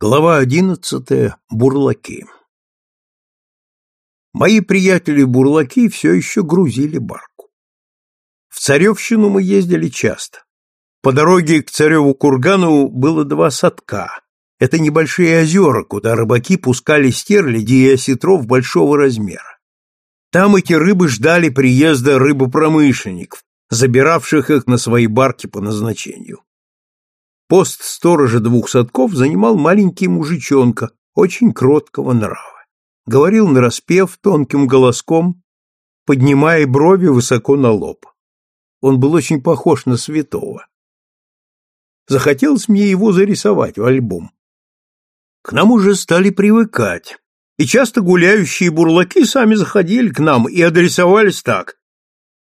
Глава одиннадцатая. Бурлаки. Мои приятели-бурлаки все еще грузили барку. В Царевщину мы ездили часто. По дороге к Цареву кургану было два садка. Это небольшие озера, куда рыбаки пускали стерляди и осетров большого размера. Там эти рыбы ждали приезда рыбопромышленников, забиравших их на свои барки по назначению. Пост сторожа двух садков занимал маленький мужичонка, очень кроткого нрава. Говорил нараспев тонким голоском, поднимая брови высоко на лоб. Он был очень похож на святого. Захотелось мне его зарисовать в альбом. К нам уже стали привыкать, и часто гуляющие бурлаки сами заходили к нам и адресовались так.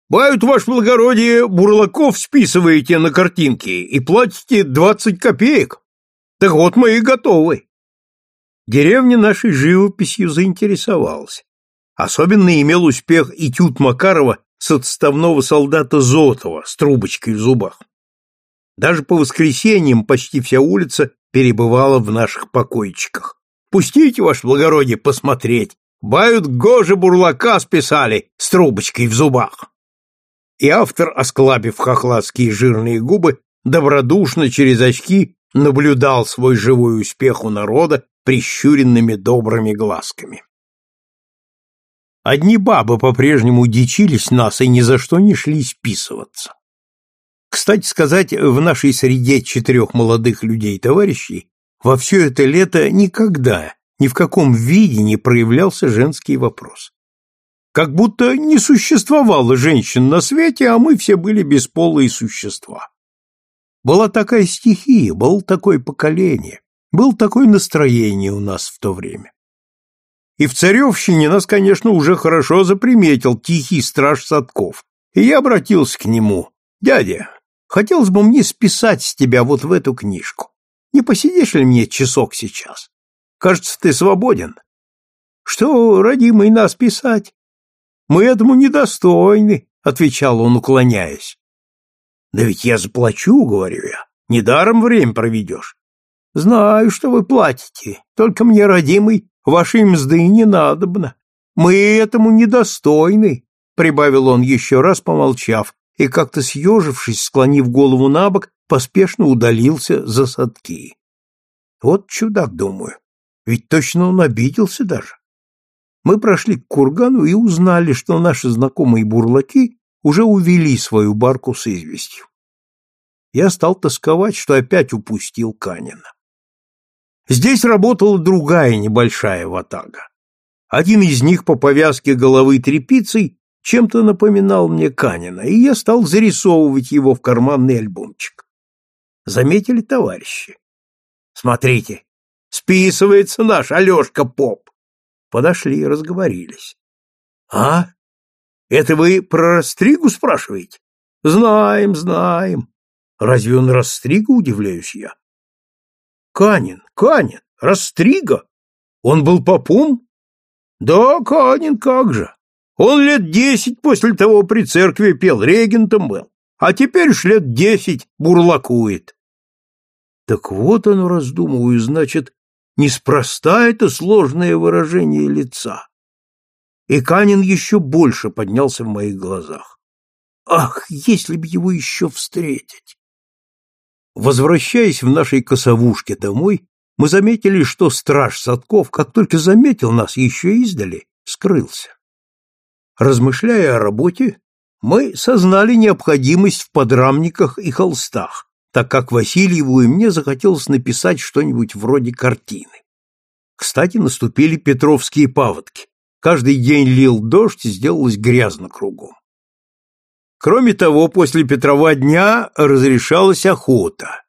Бают, ваше благородие, бурлаков списываете на картинки и платите двадцать копеек. Так вот мы и готовы. Деревня нашей живописью заинтересовалась. Особенно имел успех этюд Макарова с отставного солдата Зотова с трубочкой в зубах. Даже по воскресеньям почти вся улица перебывала в наших покойчиках. Пустите, ваше благородие, посмотреть. Бают гоже бурлака списали с трубочкой в зубах и автор, осклабив хохладские жирные губы, добродушно через очки наблюдал свой живой успех у народа прищуренными добрыми глазками. Одни бабы по-прежнему дичились нас и ни за что не шли списываться. Кстати сказать, в нашей среде четырех молодых людей-товарищей во все это лето никогда, ни в каком виде не проявлялся женский вопрос как будто не существовало женщин на свете, а мы все были бесполые существа. Была такая стихия, был такое поколение, был такое настроение у нас в то время. И в Царевщине нас, конечно, уже хорошо заприметил тихий страж Садков, и я обратился к нему. «Дядя, хотелось бы мне списать с тебя вот в эту книжку. Не посидишь ли мне часок сейчас? Кажется, ты свободен». «Что, родимый, нас писать? Мы этому недостойны, отвечал он, уклоняясь. Да ведь я заплачу, говорю я. Недаром время проведешь. Знаю, что вы платите, только мне, родимый, вашей мзды не надобно. Мы этому недостойны, прибавил он еще раз, помолчав, и как-то съежившись, склонив голову на бок, поспешно удалился за садки. Вот чудак, думаю, ведь точно он обиделся даже мы прошли к кургану и узнали, что наши знакомые бурлаки уже увели свою барку с известью. Я стал тосковать, что опять упустил Канина. Здесь работала другая небольшая ватага. Один из них по повязке головы тряпицей чем-то напоминал мне Канина, и я стал зарисовывать его в карманный альбомчик. Заметили товарищи? Смотрите, списывается наш Алешка Поп. Подошли, разговорились. — А? Это вы про Растригу спрашиваете? — Знаем, знаем. Разве он Растрига, удивляюсь я? — Канин, Канин, Растрига? Он был попом? — Да, Канин, как же. Он лет десять после того при церкви пел, регентом был, а теперь уж лет десять бурлакует. Так вот оно, раздумываю, значит, Неспроста это сложное выражение лица. И Канин еще больше поднялся в моих глазах. Ах, если б его еще встретить! Возвращаясь в нашей косовушке домой, мы заметили, что страж Садков, как только заметил нас еще издали, скрылся. Размышляя о работе, мы сознали необходимость в подрамниках и холстах, так как Васильеву и мне захотелось написать что-нибудь вроде картины. Кстати, наступили петровские паводки. Каждый день лил дождь, и сделалось грязно кругом. Кроме того, после Петрова дня разрешалась охота.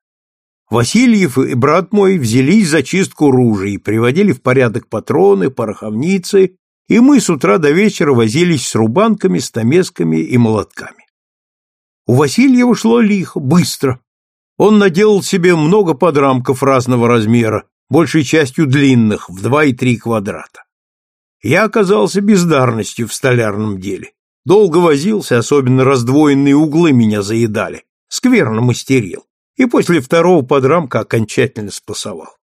Васильев и брат мой взялись за чистку ружей, приводили в порядок патроны, пороховницы, и мы с утра до вечера возились с рубанками, стамесками и молотками. У Васильева шло лихо, быстро, он наделал себе много подрамков разного размера, большей частью длинных, в два и три квадрата. Я оказался бездарностью в столярном деле. Долго возился, особенно раздвоенные углы меня заедали, скверно мастерил, и после второго подрамка окончательно спасовал.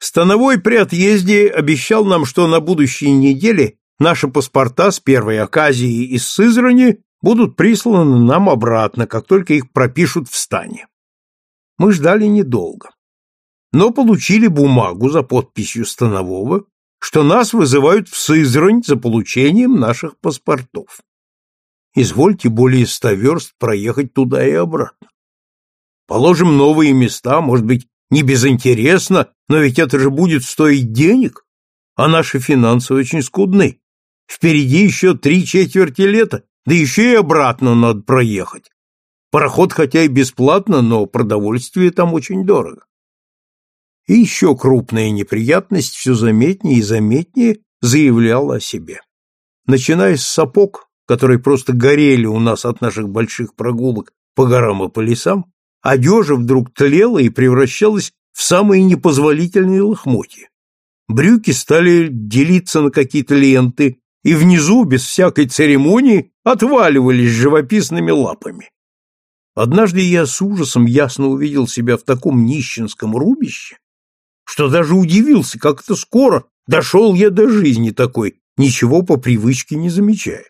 Становой при отъезде обещал нам, что на будущей неделе наши паспорта с первой оказии из Сызрани будут присланы нам обратно, как только их пропишут в стане. Мы ждали недолго, но получили бумагу за подписью Станового, что нас вызывают в Сызрань за получением наших паспортов. Извольте более ста верст проехать туда и обратно. Положим новые места, может быть, не безинтересно, но ведь это же будет стоить денег, а наши финансы очень скудны. Впереди еще три четверти лета, да еще и обратно надо проехать. Пароход хотя и бесплатно, но продовольствие там очень дорого. И еще крупная неприятность все заметнее и заметнее заявляла о себе. Начиная с сапог, которые просто горели у нас от наших больших прогулок по горам и по лесам, одежа вдруг тлела и превращалась в самые непозволительные лохмотья. Брюки стали делиться на какие-то ленты, и внизу, без всякой церемонии, отваливались живописными лапами. Однажды я с ужасом ясно увидел себя в таком нищенском рубище, что даже удивился, как это скоро дошел я до жизни такой, ничего по привычке не замечая.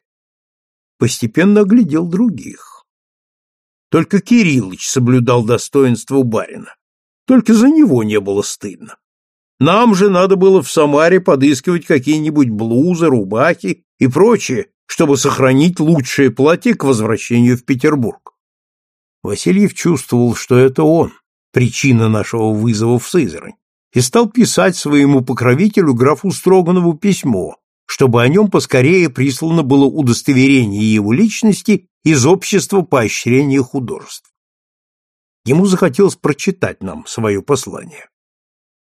Постепенно оглядел других. Только Кириллыч соблюдал достоинство барина. Только за него не было стыдно. Нам же надо было в Самаре подыскивать какие-нибудь блузы, рубахи и прочее, чтобы сохранить лучшее платье к возвращению в Петербург. Васильев чувствовал, что это он, причина нашего вызова в Сызрань, и стал писать своему покровителю графу Строганову письмо, чтобы о нем поскорее прислано было удостоверение его личности из общества поощрения художеств. Ему захотелось прочитать нам свое послание.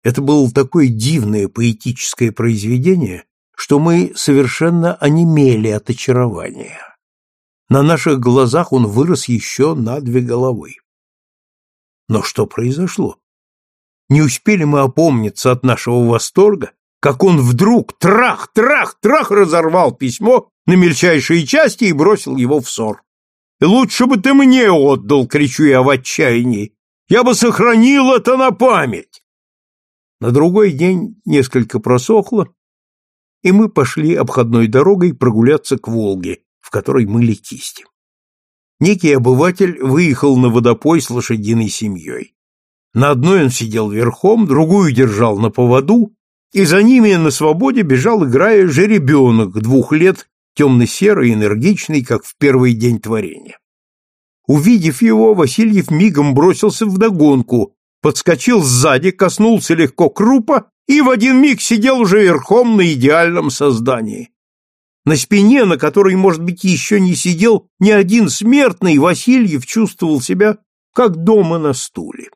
Это было такое дивное поэтическое произведение, что мы совершенно онемели от очарования. На наших глазах он вырос еще на две головы. Но что произошло? Не успели мы опомниться от нашего восторга, как он вдруг трах, трах, трах разорвал письмо на мельчайшие части и бросил его в ссор. Лучше бы ты мне отдал, кричу я в отчаянии. Я бы сохранил это на память. На другой день несколько просохло, и мы пошли обходной дорогой прогуляться к Волге, в которой мыли кисти. Некий обыватель выехал на водопой с лошадиной семьей. На одной он сидел верхом, другую держал на поводу, и за ними на свободе бежал, играя, жеребенок двух лет, темно-серый, энергичный, как в первый день творения. Увидев его, Васильев мигом бросился в догонку, подскочил сзади, коснулся легко крупа и в один миг сидел уже верхом на идеальном создании. На спине, на которой, может быть, еще не сидел ни один смертный, Васильев чувствовал себя как дома на стуле.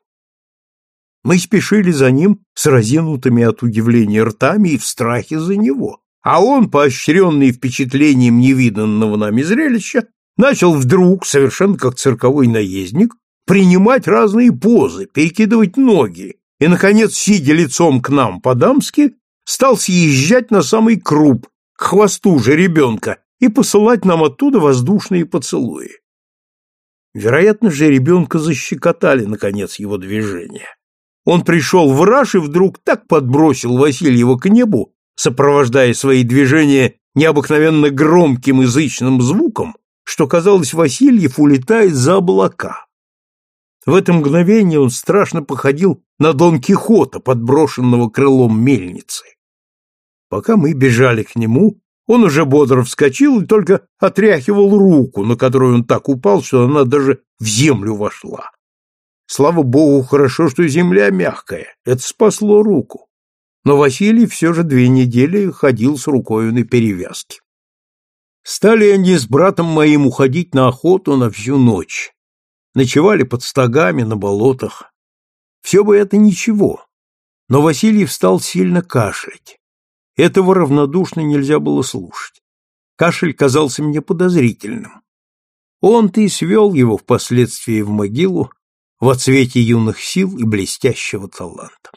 Мы спешили за ним с разинутыми от удивления ртами и в страхе за него, а он, поощренный впечатлением невиданного нами зрелища, начал вдруг, совершенно как цирковой наездник, принимать разные позы, перекидывать ноги и, наконец, сидя лицом к нам по-дамски, стал съезжать на самый круп, к хвосту же ребенка, и посылать нам оттуда воздушные поцелуи. Вероятно же, ребенка защекотали, наконец, его движения. Он пришел в раж и вдруг так подбросил Васильева к небу, сопровождая свои движения необыкновенно громким язычным звуком, что, казалось, Васильев улетает за облака. В это мгновение он страшно походил на Дон Кихота, подброшенного крылом мельницы. Пока мы бежали к нему, он уже бодро вскочил и только отряхивал руку, на которую он так упал, что она даже в землю вошла. Слава богу, хорошо, что земля мягкая. Это спасло руку. Но Василий все же две недели ходил с рукой на перевязке. Стали они с братом моим уходить на охоту на всю ночь. Ночевали под стогами на болотах. Все бы это ничего. Но Василий стал сильно кашлять. Этого равнодушно нельзя было слушать. Кашель казался мне подозрительным. Он-то и свел его впоследствии в могилу, в цвете юных сил и блестящего таланта.